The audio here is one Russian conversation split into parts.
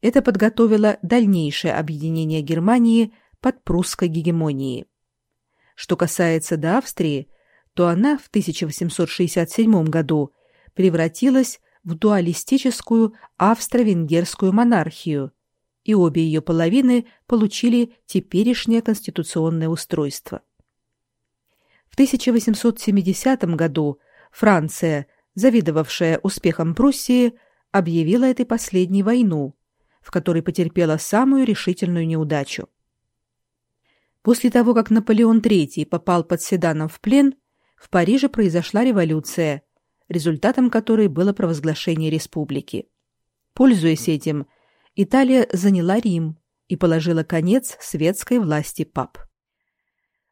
Это подготовило дальнейшее объединение Германии под прусской гегемонией. Что касается до Австрии, то она в 1867 году превратилась в дуалистическую австро-венгерскую монархию, и обе ее половины получили теперешнее конституционное устройство. В 1870 году Франция, завидовавшая успехам Пруссии, объявила этой последней войну, в которой потерпела самую решительную неудачу. После того, как Наполеон III попал под Седаном в плен, в Париже произошла революция, результатом которой было провозглашение республики. Пользуясь этим, Италия заняла Рим и положила конец светской власти пап.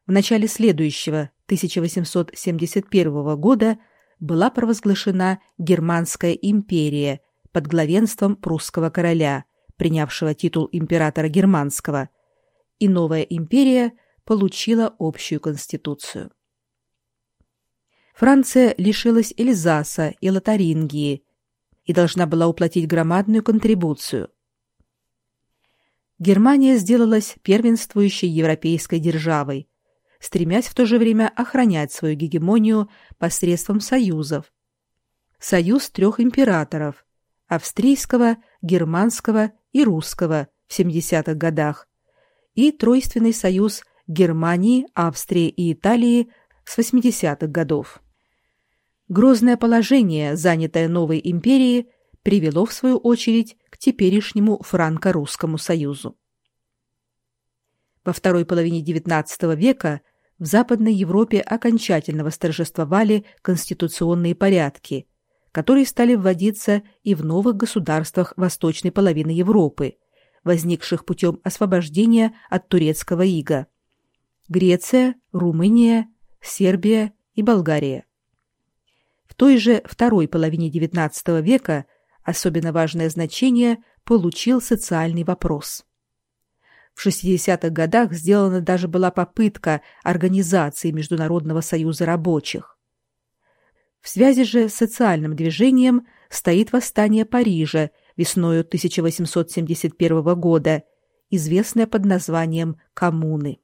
В начале следующего, 1871 года, была провозглашена Германская империя под главенством прусского короля, принявшего титул императора германского, и новая империя получила общую конституцию. Франция лишилась Эльзаса и Лотарингии и должна была уплатить громадную контрибуцию. Германия сделалась первенствующей европейской державой, стремясь в то же время охранять свою гегемонию посредством союзов. Союз трех императоров – австрийского, германского и русского в 70-х годах и тройственный союз Германии, Австрии и Италии с 80-х годов. Грозное положение, занятое новой империей, привело в свою очередь к теперешнему франко-русскому союзу. Во второй половине XIX века в Западной Европе окончательно восторжествовали конституционные порядки, которые стали вводиться и в новых государствах восточной половины Европы, возникших путем освобождения от турецкого ига. Греция, Румыния, Сербия и Болгария той же второй половине XIX века особенно важное значение получил социальный вопрос. В 60-х годах сделана даже была попытка организации Международного союза рабочих. В связи же с социальным движением стоит восстание Парижа весною 1871 года, известное под названием «Коммуны».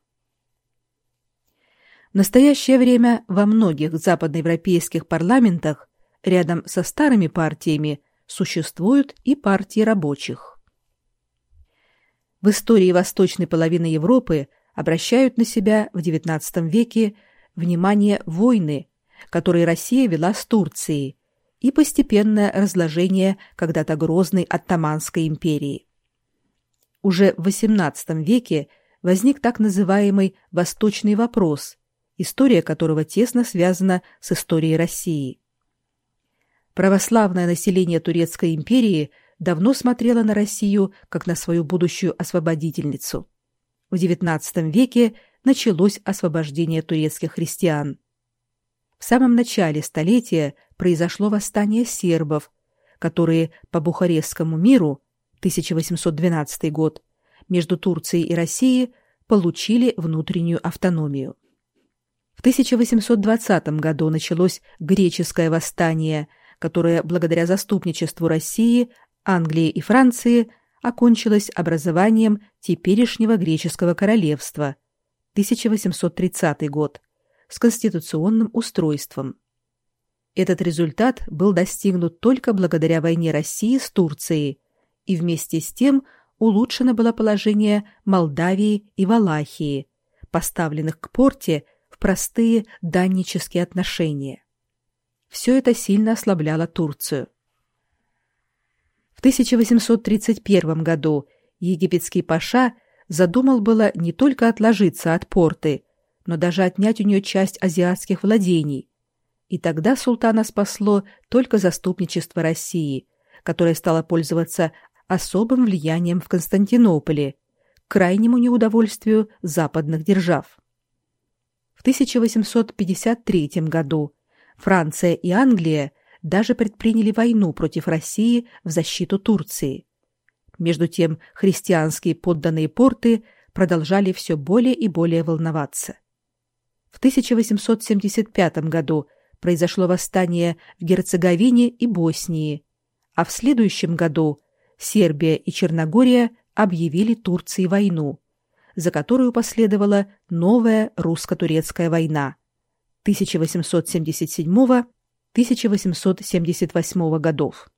В настоящее время во многих западноевропейских парламентах рядом со старыми партиями существуют и партии рабочих. В истории восточной половины Европы обращают на себя в XIX веке внимание войны, которые Россия вела с Турцией, и постепенное разложение когда-то грозной Оттоманской империи. Уже в XVIII веке возник так называемый «восточный вопрос», история которого тесно связана с историей России. Православное население Турецкой империи давно смотрело на Россию как на свою будущую освободительницу. В XIX веке началось освобождение турецких христиан. В самом начале столетия произошло восстание сербов, которые по Бухарестскому миру 1812 год между Турцией и Россией получили внутреннюю автономию. В 1820 году началось греческое восстание, которое благодаря заступничеству России, Англии и Франции окончилось образованием теперешнего греческого королевства 1830 год с конституционным устройством. Этот результат был достигнут только благодаря войне России с Турцией, и вместе с тем улучшено было положение Молдавии и Валахии, поставленных к порте в простые даннические отношения. Все это сильно ослабляло Турцию. В 1831 году египетский паша задумал было не только отложиться от порты, но даже отнять у нее часть азиатских владений. И тогда султана спасло только заступничество России, которое стало пользоваться особым влиянием в Константинополе, к крайнему неудовольствию западных держав. 1853 году Франция и Англия даже предприняли войну против России в защиту Турции. Между тем христианские подданные порты продолжали все более и более волноваться. В 1875 году произошло восстание в Герцеговине и Боснии, а в следующем году Сербия и Черногория объявили Турции войну, за которую последовала новая русско-турецкая война 1877-1878 годов.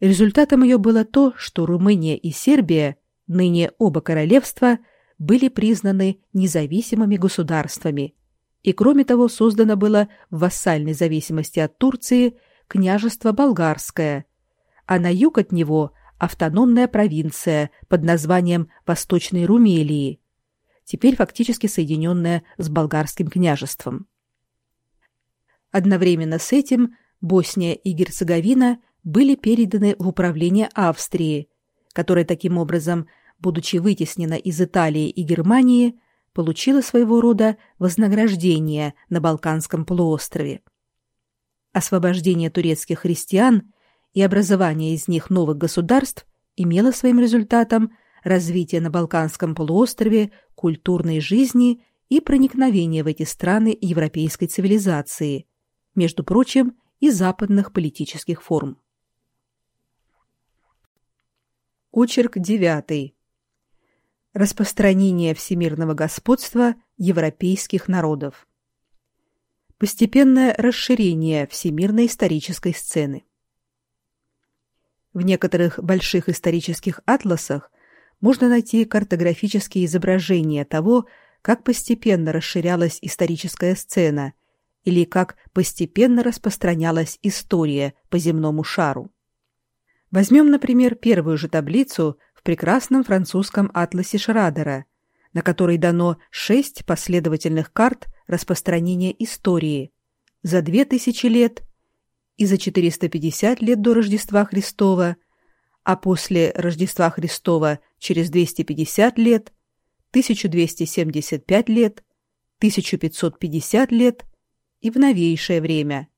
Результатом ее было то, что Румыния и Сербия, ныне оба королевства, были признаны независимыми государствами, и кроме того создано было в вассальной зависимости от Турции княжество Болгарское, а на юг от него автономная провинция под названием Восточной Румелии, теперь фактически соединенная с болгарским княжеством. Одновременно с этим Босния и Герцеговина были переданы в управление Австрии, которая таким образом, будучи вытеснена из Италии и Германии, получила своего рода вознаграждение на Балканском полуострове. Освобождение турецких христиан и образование из них новых государств имело своим результатом развитие на Балканском полуострове культурной жизни и проникновение в эти страны европейской цивилизации, между прочим, и западных политических форм. Очерк 9. Распространение всемирного господства европейских народов. Постепенное расширение всемирной исторической сцены. В некоторых больших исторических атласах можно найти картографические изображения того, как постепенно расширялась историческая сцена или как постепенно распространялась история по земному шару. Возьмем, например, первую же таблицу прекрасном французском атласе Шрадера, на которой дано шесть последовательных карт распространения истории за две тысячи лет и за 450 лет до Рождества Христова, а после Рождества Христова через 250 лет, 1275 лет, 1550 лет и в новейшее время.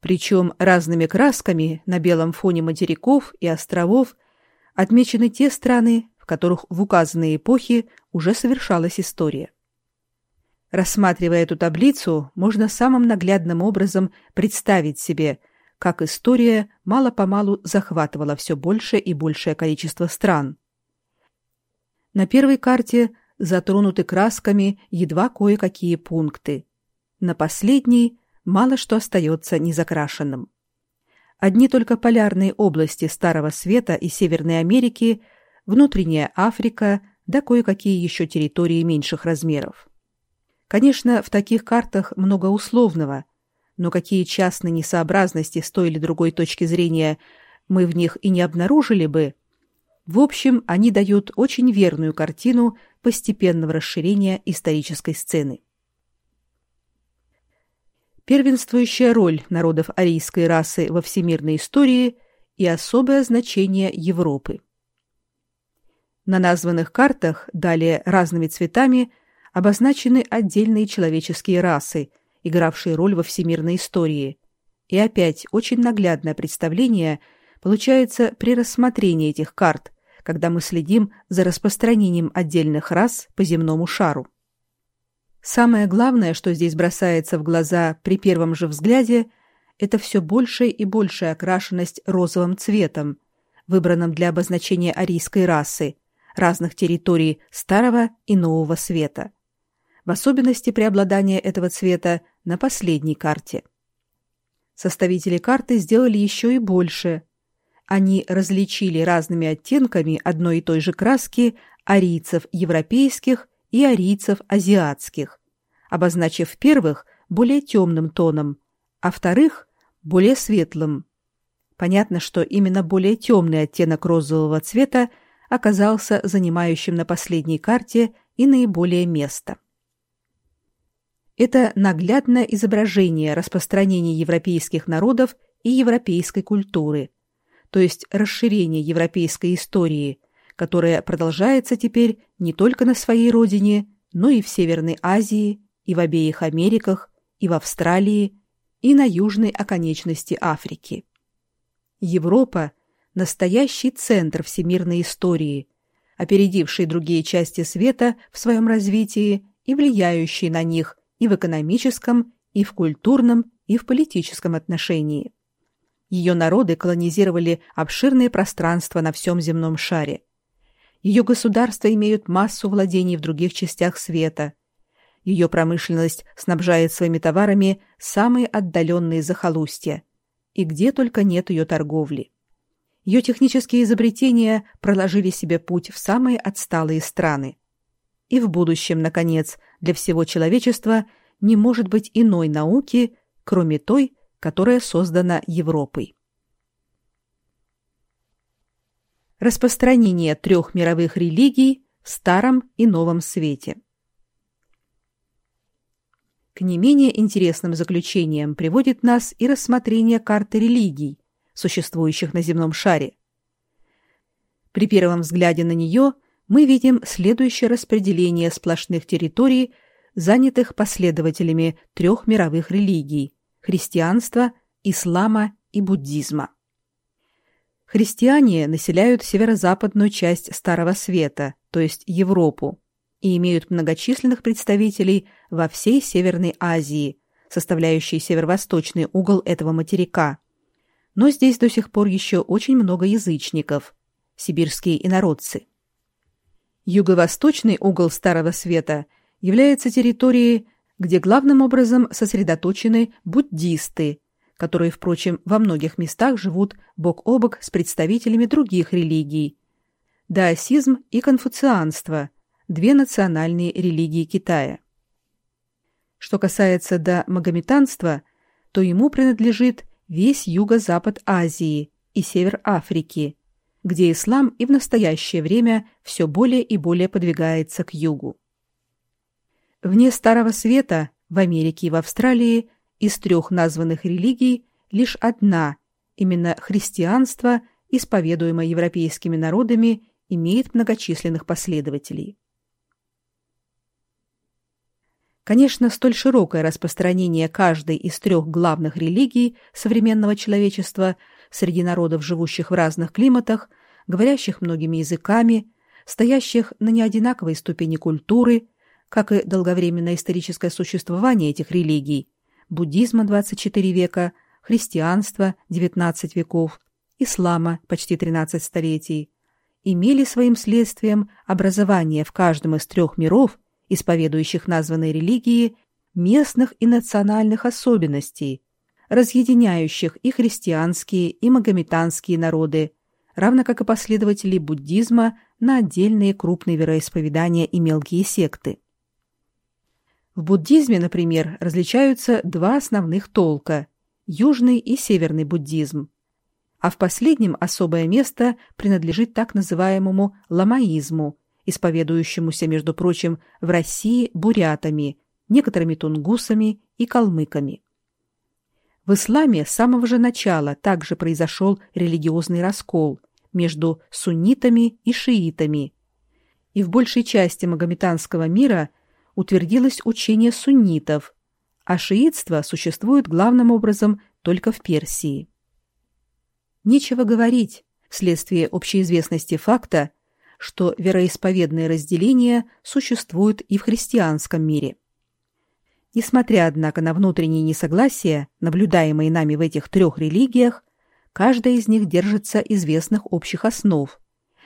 Причем разными красками на белом фоне материков и островов отмечены те страны, в которых в указанные эпохи уже совершалась история. Рассматривая эту таблицу, можно самым наглядным образом представить себе, как история мало-помалу захватывала все большее и большее количество стран. На первой карте затронуты красками едва кое-какие пункты. На последней мало что остается незакрашенным. Одни только полярные области Старого Света и Северной Америки, внутренняя Африка, да кое-какие еще территории меньших размеров. Конечно, в таких картах много условного, но какие частные несообразности с той или другой точки зрения мы в них и не обнаружили бы, в общем, они дают очень верную картину постепенного расширения исторической сцены. Первенствующая роль народов арийской расы во всемирной истории и особое значение Европы. На названных картах далее разными цветами обозначены отдельные человеческие расы, игравшие роль во всемирной истории. И опять очень наглядное представление получается при рассмотрении этих карт, когда мы следим за распространением отдельных рас по земному шару. Самое главное, что здесь бросается в глаза при первом же взгляде, это все большая и большая окрашенность розовым цветом, выбранным для обозначения арийской расы, разных территорий Старого и Нового Света в особенности преобладание этого цвета на последней карте. Составители карты сделали еще и больше. Они различили разными оттенками одной и той же краски арийцев европейских и арийцев азиатских, обозначив первых более темным тоном, а вторых более светлым. Понятно, что именно более темный оттенок розового цвета оказался занимающим на последней карте и наиболее место. Это наглядное изображение распространения европейских народов и европейской культуры, то есть расширение европейской истории, которая продолжается теперь не только на своей родине, но и в Северной Азии, и в обеих Америках, и в Австралии, и на южной оконечности Африки. Европа – настоящий центр всемирной истории, опередивший другие части света в своем развитии и влияющий на них и в экономическом, и в культурном, и в политическом отношении. Ее народы колонизировали обширные пространства на всем земном шаре. Ее государства имеют массу владений в других частях света. Ее промышленность снабжает своими товарами самые отдаленные захолустья. И где только нет ее торговли. Ее технические изобретения проложили себе путь в самые отсталые страны. И в будущем, наконец, для всего человечества не может быть иной науки, кроме той, которая создана Европой. Распространение трех мировых религий в Старом и Новом Свете. К не менее интересным заключениям приводит нас и рассмотрение карты религий, существующих на земном шаре. При первом взгляде на нее мы видим следующее распределение сплошных территорий, занятых последователями трех мировых религий христианства, ислама и буддизма. Христиане населяют северо-западную часть Старого Света, то есть Европу, и имеют многочисленных представителей во всей Северной Азии, составляющей северо-восточный угол этого материка. Но здесь до сих пор еще очень много язычников, сибирские инородцы. Юго-восточный угол Старого Света является территорией где главным образом сосредоточены буддисты, которые, впрочем, во многих местах живут бок о бок с представителями других религий. Даосизм и конфуцианство – две национальные религии Китая. Что касается до магометанства, то ему принадлежит весь юго-запад Азии и север Африки, где ислам и в настоящее время все более и более подвигается к югу. Вне Старого Света, в Америке и в Австралии, из трех названных религий лишь одна, именно христианство, исповедуемое европейскими народами, имеет многочисленных последователей. Конечно, столь широкое распространение каждой из трех главных религий современного человечества среди народов, живущих в разных климатах, говорящих многими языками, стоящих на неодинаковой ступени культуры – как и долговременное историческое существование этих религий, буддизма 24 века, христианства 19 веков, ислама почти 13 столетий, имели своим следствием образование в каждом из трех миров, исповедующих названные религии, местных и национальных особенностей, разъединяющих и христианские, и магометанские народы, равно как и последователей буддизма на отдельные крупные вероисповедания и мелкие секты. В буддизме, например, различаются два основных толка – южный и северный буддизм. А в последнем особое место принадлежит так называемому ламаизму, исповедующемуся, между прочим, в России бурятами, некоторыми тунгусами и калмыками. В исламе с самого же начала также произошел религиозный раскол между суннитами и шиитами. И в большей части магометанского мира утвердилось учение суннитов, а шиитство существует главным образом только в Персии. Нечего говорить, вследствие общеизвестности факта, что вероисповедные разделения существуют и в христианском мире. Несмотря, однако, на внутренние несогласия, наблюдаемые нами в этих трех религиях, каждая из них держится известных общих основ,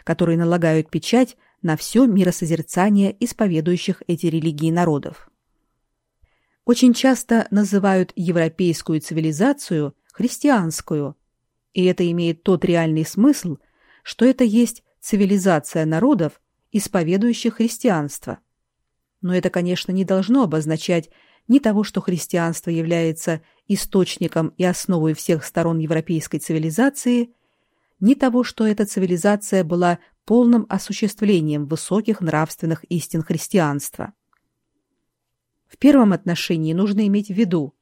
которые налагают печать на все миросозерцание исповедующих эти религии народов. Очень часто называют европейскую цивилизацию христианскую, и это имеет тот реальный смысл, что это есть цивилизация народов, исповедующих христианство. Но это, конечно, не должно обозначать ни того, что христианство является источником и основой всех сторон европейской цивилизации, ни того, что эта цивилизация была полным осуществлением высоких нравственных истин христианства. В первом отношении нужно иметь в виду,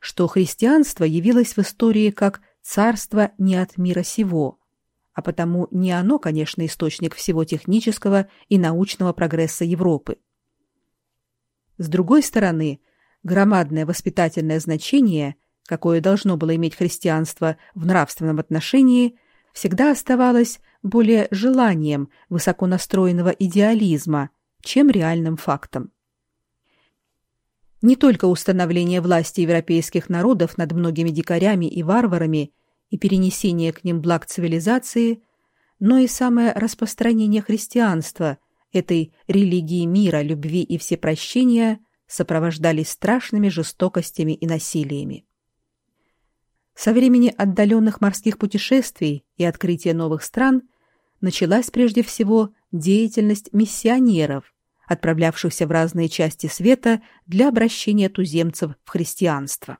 что христианство явилось в истории как царство не от мира сего, а потому не оно, конечно, источник всего технического и научного прогресса Европы. С другой стороны, громадное воспитательное значение, какое должно было иметь христианство в нравственном отношении, всегда оставалось более желанием высоконастроенного идеализма, чем реальным фактом. Не только установление власти европейских народов над многими дикарями и варварами и перенесение к ним благ цивилизации, но и самое распространение христианства, этой религии мира, любви и всепрощения, сопровождались страшными жестокостями и насилиями. Со времени отдаленных морских путешествий и открытия новых стран началась прежде всего деятельность миссионеров, отправлявшихся в разные части света для обращения туземцев в христианство.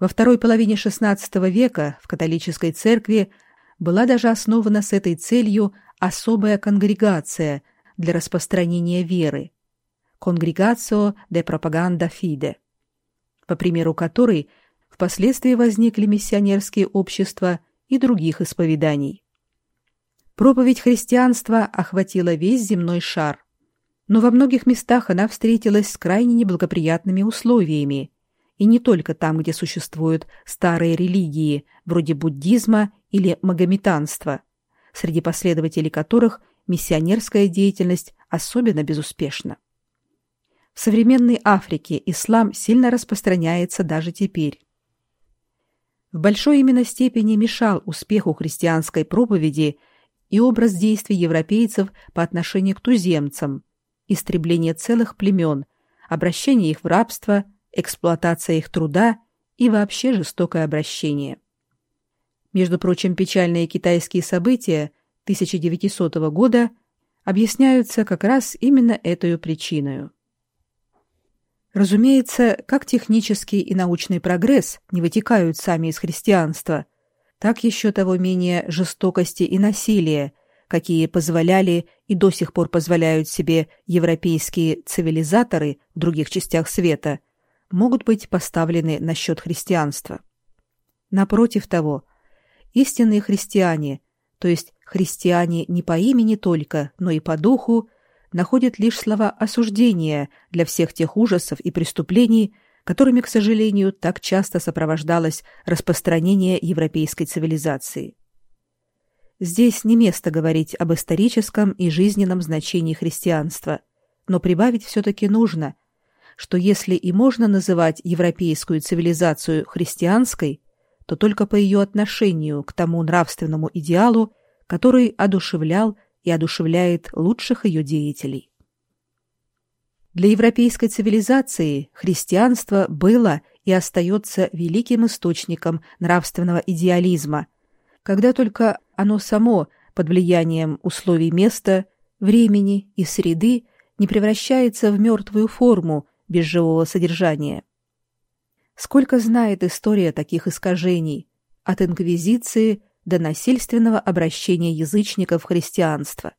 Во второй половине XVI века в католической церкви была даже основана с этой целью особая конгрегация для распространения веры – Конгрегацио де Пропаганда Фиде, по примеру которой впоследствии возникли миссионерские общества и других исповеданий. Проповедь христианства охватила весь земной шар, но во многих местах она встретилась с крайне неблагоприятными условиями, и не только там, где существуют старые религии, вроде буддизма или магометанства, среди последователей которых миссионерская деятельность особенно безуспешна. В современной Африке ислам сильно распространяется даже теперь. В большой именно степени мешал успеху христианской проповеди и образ действий европейцев по отношению к туземцам, истребление целых племен, обращение их в рабство, эксплуатация их труда и вообще жестокое обращение. Между прочим, печальные китайские события 1900 года объясняются как раз именно этой причиной. Разумеется, как технический и научный прогресс не вытекают сами из христианства, так еще того менее жестокости и насилия, какие позволяли и до сих пор позволяют себе европейские цивилизаторы в других частях света, могут быть поставлены на счет христианства. Напротив того, истинные христиане, то есть христиане не по имени только, но и по духу, находит лишь слова осуждения для всех тех ужасов и преступлений, которыми, к сожалению, так часто сопровождалось распространение европейской цивилизации. Здесь не место говорить об историческом и жизненном значении христианства, но прибавить все-таки нужно, что если и можно называть европейскую цивилизацию христианской, то только по ее отношению к тому нравственному идеалу, который одушевлял и одушевляет лучших ее деятелей. Для европейской цивилизации христианство было и остается великим источником нравственного идеализма, когда только оно само под влиянием условий места, времени и среды не превращается в мертвую форму без живого содержания. Сколько знает история таких искажений, от инквизиции до насильственного обращения язычников в христианство.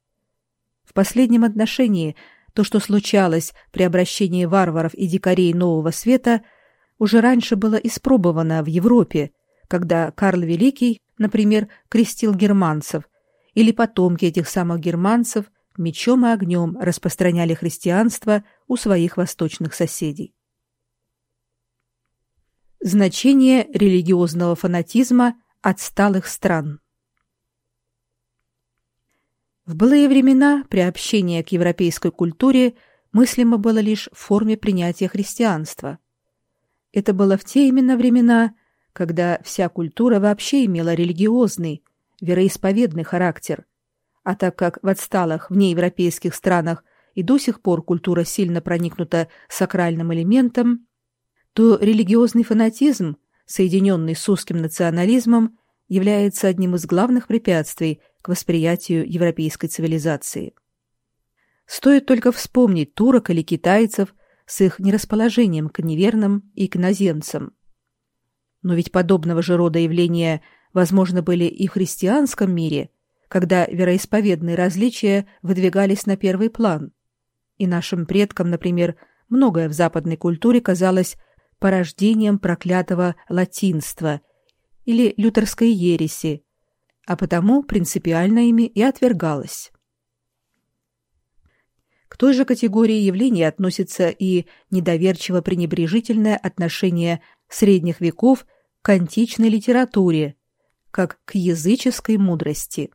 В последнем отношении то, что случалось при обращении варваров и дикарей Нового Света, уже раньше было испробовано в Европе, когда Карл Великий, например, крестил германцев, или потомки этих самых германцев мечом и огнем распространяли христианство у своих восточных соседей. Значение религиозного фанатизма – отсталых стран. В былые времена приобщение к европейской культуре мыслимо было лишь в форме принятия христианства. Это было в те именно времена, когда вся культура вообще имела религиозный, вероисповедный характер, а так как в отсталых внеевропейских странах и до сих пор культура сильно проникнута сакральным элементом, то религиозный фанатизм соединенный с узким национализмом, является одним из главных препятствий к восприятию европейской цивилизации. Стоит только вспомнить турок или китайцев с их нерасположением к неверным и к иноземцам. Но ведь подобного же рода явления возможно были и в христианском мире, когда вероисповедные различия выдвигались на первый план. И нашим предкам, например, многое в западной культуре казалось порождением проклятого латинства или лютерской ереси, а потому принципиально ими и отвергалось. К той же категории явлений относится и недоверчиво-пренебрежительное отношение средних веков к античной литературе, как к языческой мудрости.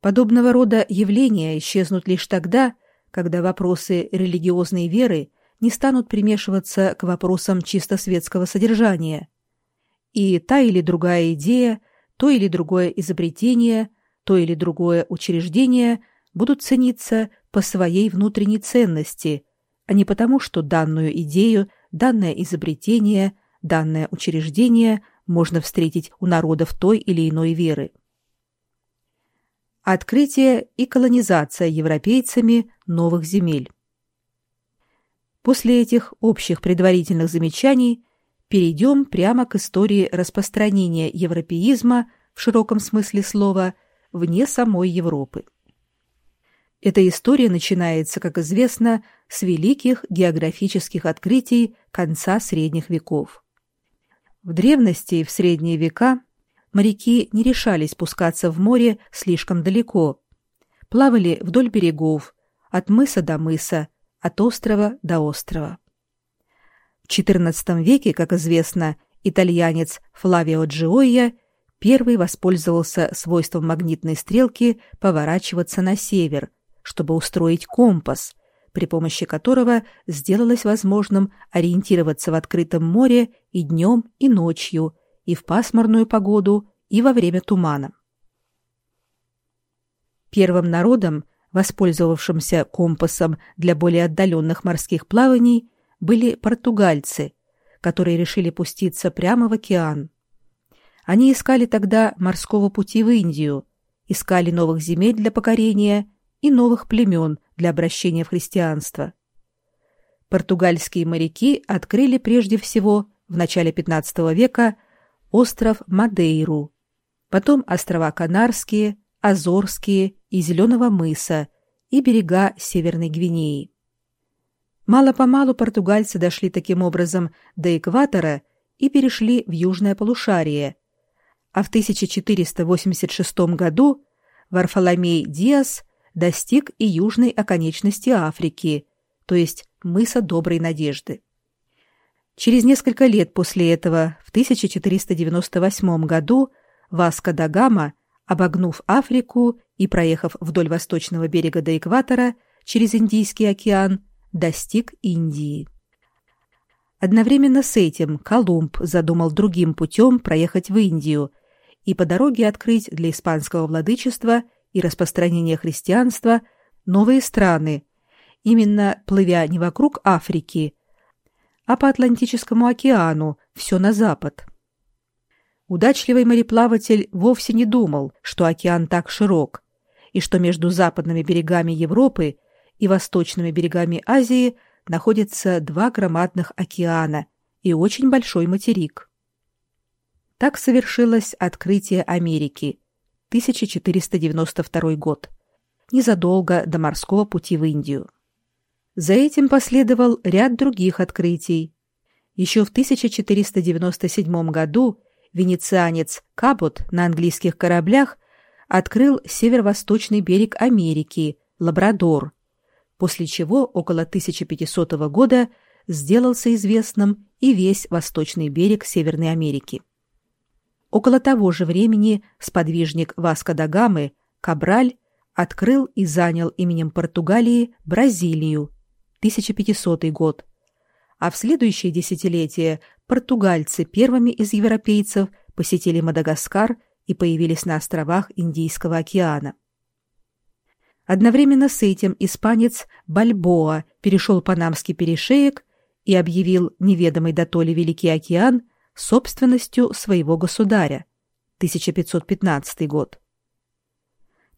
Подобного рода явления исчезнут лишь тогда, когда вопросы религиозной веры – не станут примешиваться к вопросам чисто светского содержания. и та или другая идея, то или другое изобретение, то или другое учреждение будут цениться по своей внутренней ценности, а не потому, что данную идею, данное изобретение, данное учреждение можно встретить у народов той или иной веры. Открытие и колонизация европейцами новых земель. После этих общих предварительных замечаний перейдем прямо к истории распространения европеизма в широком смысле слова вне самой Европы. Эта история начинается, как известно, с великих географических открытий конца средних веков. В древности и в средние века моряки не решались спускаться в море слишком далеко. Плавали вдоль берегов, от мыса до мыса, от острова до острова. В XIV веке, как известно, итальянец Флавио Джиойя первый воспользовался свойством магнитной стрелки поворачиваться на север, чтобы устроить компас, при помощи которого сделалось возможным ориентироваться в открытом море и днем, и ночью, и в пасмурную погоду, и во время тумана. Первым народом, воспользовавшимся компасом для более отдаленных морских плаваний, были португальцы, которые решили пуститься прямо в океан. Они искали тогда морского пути в Индию, искали новых земель для покорения и новых племен для обращения в христианство. Португальские моряки открыли прежде всего в начале XV века остров Мадейру, потом острова Канарские, Азорские и Зеленого мыса и берега Северной Гвинеи. Мало-помалу португальцы дошли таким образом до экватора и перешли в южное полушарие, а в 1486 году Варфоломей Диас достиг и южной оконечности Африки, то есть мыса Доброй Надежды. Через несколько лет после этого, в 1498 году, Васко да Гама, обогнув Африку и проехав вдоль восточного берега до экватора через Индийский океан, достиг Индии. Одновременно с этим Колумб задумал другим путем проехать в Индию и по дороге открыть для испанского владычества и распространения христианства новые страны, именно плывя не вокруг Африки, а по Атлантическому океану, все на запад. Удачливый мореплаватель вовсе не думал, что океан так широк, и что между западными берегами Европы и восточными берегами Азии находятся два громадных океана и очень большой материк. Так совершилось открытие Америки, 1492 год, незадолго до морского пути в Индию. За этим последовал ряд других открытий. Еще в 1497 году венецианец Кабот на английских кораблях открыл северо-восточный берег Америки, Лабрадор, после чего около 1500 года сделался известным и весь восточный берег Северной Америки. Около того же времени сподвижник Васко да Гамы Кабраль открыл и занял именем Португалии Бразилию, 1500 год, а в следующее десятилетие португальцы первыми из европейцев посетили Мадагаскар и появились на островах Индийского океана. Одновременно с этим испанец Бальбоа перешел Панамский перешеек и объявил неведомый дотоле Великий океан – собственностью своего государя. 1515 год.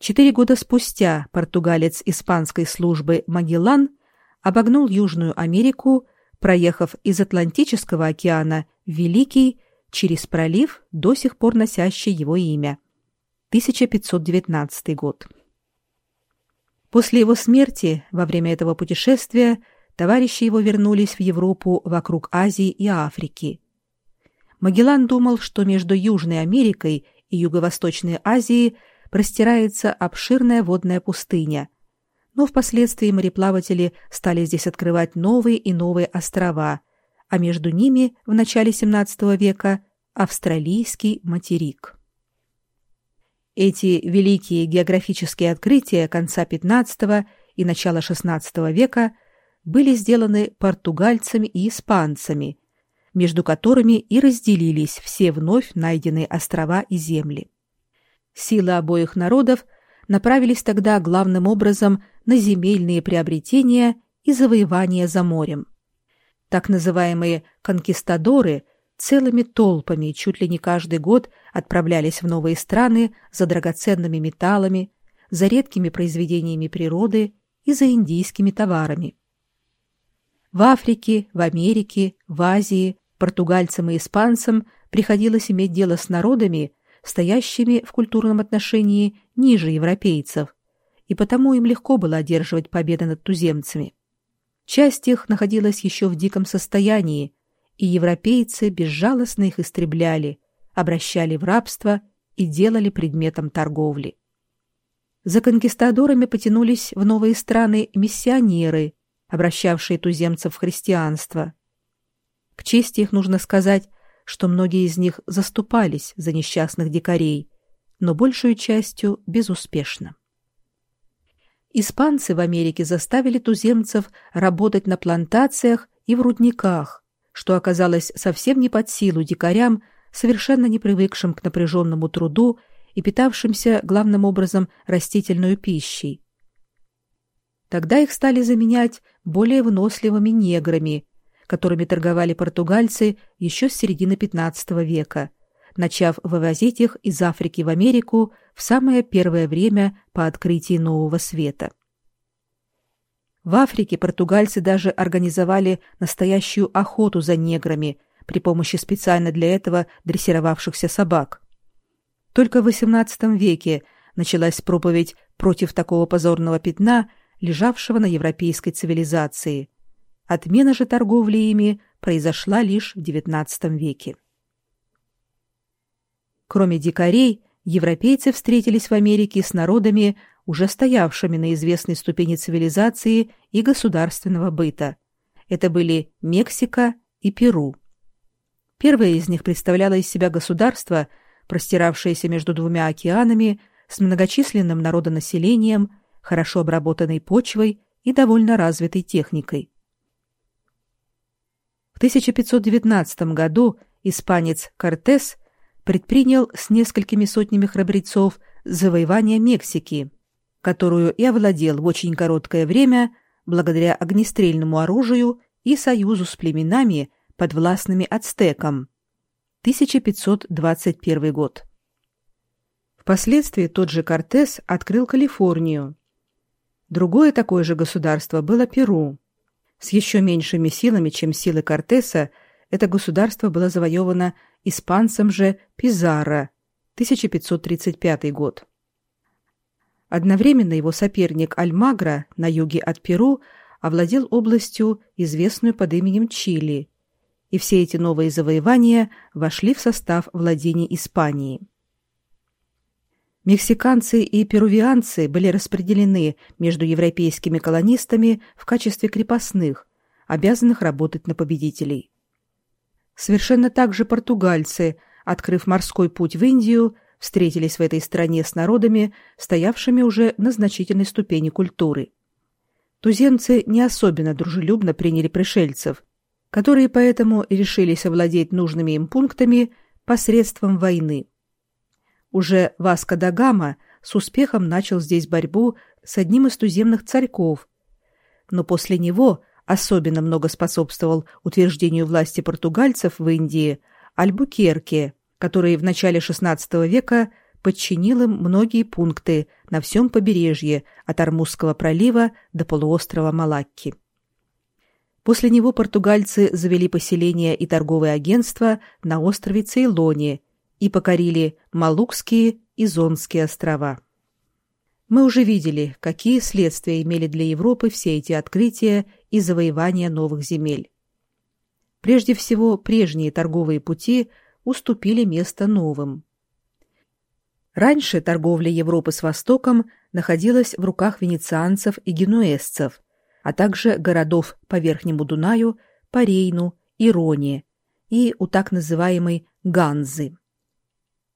Четыре года спустя португалец испанской службы Магеллан обогнул Южную Америку, проехав из Атлантического океана в Великий через пролив, до сих пор носящий его имя. 1519 год. После его смерти, во время этого путешествия, товарищи его вернулись в Европу вокруг Азии и Африки. Магеллан думал, что между Южной Америкой и Юго-Восточной Азией простирается обширная водная пустыня. Но впоследствии мореплаватели стали здесь открывать новые и новые острова, а между ними в начале XVII века австралийский материк. Эти великие географические открытия конца XV и начала XVI века были сделаны португальцами и испанцами – между которыми и разделились все вновь найденные острова и земли. Силы обоих народов направились тогда главным образом на земельные приобретения и завоевания за морем. Так называемые конкистадоры целыми толпами чуть ли не каждый год отправлялись в новые страны за драгоценными металлами, за редкими произведениями природы и за индийскими товарами. В Африке, в Америке, в Азии португальцам и испанцам приходилось иметь дело с народами, стоящими в культурном отношении ниже европейцев, и потому им легко было одерживать победы над туземцами. Часть их находилась еще в диком состоянии, и европейцы безжалостно их истребляли, обращали в рабство и делали предметом торговли. За конкистадорами потянулись в новые страны миссионеры, обращавшие туземцев в христианство. К чести их нужно сказать, что многие из них заступались за несчастных дикарей, но большую частью безуспешно. Испанцы в Америке заставили туземцев работать на плантациях и в рудниках, что оказалось совсем не под силу дикарям, совершенно не привыкшим к напряженному труду и питавшимся главным образом растительной пищей. Тогда их стали заменять более выносливыми неграми, которыми торговали португальцы еще с середины XV века, начав вывозить их из Африки в Америку в самое первое время по открытии Нового Света. В Африке португальцы даже организовали настоящую охоту за неграми при помощи специально для этого дрессировавшихся собак. Только в XVIII веке началась проповедь против такого позорного пятна, лежавшего на европейской цивилизации – Отмена же торговли ими произошла лишь в XIX веке. Кроме дикарей, европейцы встретились в Америке с народами, уже стоявшими на известной ступени цивилизации и государственного быта. Это были Мексика и Перу. Первое из них представляло из себя государство, простиравшееся между двумя океанами, с многочисленным народонаселением, хорошо обработанной почвой и довольно развитой техникой. В 1519 году испанец Кортес предпринял с несколькими сотнями храбрецов завоевание Мексики, которую и овладел в очень короткое время благодаря огнестрельному оружию и союзу с племенами, подвластными ацтекам. 1521 год. Впоследствии тот же Кортес открыл Калифорнию. Другое такое же государство было Перу. С еще меньшими силами, чем силы Кортеса, это государство было завоевано испанцем же Пизарро, 1535 год. Одновременно его соперник Альмагро на юге от Перу овладел областью, известную под именем Чили, и все эти новые завоевания вошли в состав владений Испании. Мексиканцы и перувианцы были распределены между европейскими колонистами в качестве крепостных, обязанных работать на победителей. Совершенно так же португальцы, открыв морской путь в Индию, встретились в этой стране с народами, стоявшими уже на значительной ступени культуры. Туземцы не особенно дружелюбно приняли пришельцев, которые поэтому решились овладеть нужными им пунктами посредством войны. Уже Васко да Гама с успехом начал здесь борьбу с одним из туземных царьков, но после него особенно много способствовал утверждению власти португальцев в Индии Альбукерке, который в начале XVI века подчинил им многие пункты на всем побережье от Армузского пролива до полуострова Малакки. После него португальцы завели поселения и торговые агентства на острове Цейлоне и покорили Малукские и Зонские острова. Мы уже видели, какие следствия имели для Европы все эти открытия и завоевания новых земель. Прежде всего, прежние торговые пути уступили место новым. Раньше торговля Европы с Востоком находилась в руках венецианцев и генуэзцев, а также городов по Верхнему Дунаю, по Рейну и Роне и у так называемой Ганзы.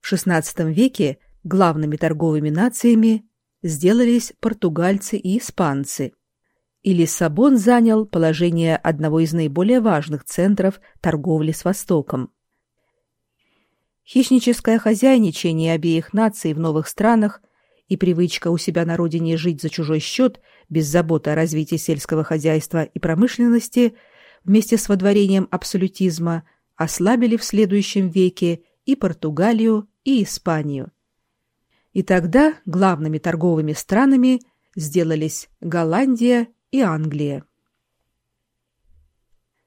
В XVI веке главными торговыми нациями сделались португальцы и испанцы. И Лиссабон занял положение одного из наиболее важных центров торговли с Востоком. Хищническое хозяйничание обеих наций в новых странах и привычка у себя на родине жить за чужой счет, без заботы о развитии сельского хозяйства и промышленности, вместе с водворением абсолютизма, ослабили в следующем веке и Португалию, и Испанию. И тогда главными торговыми странами сделались Голландия и Англия.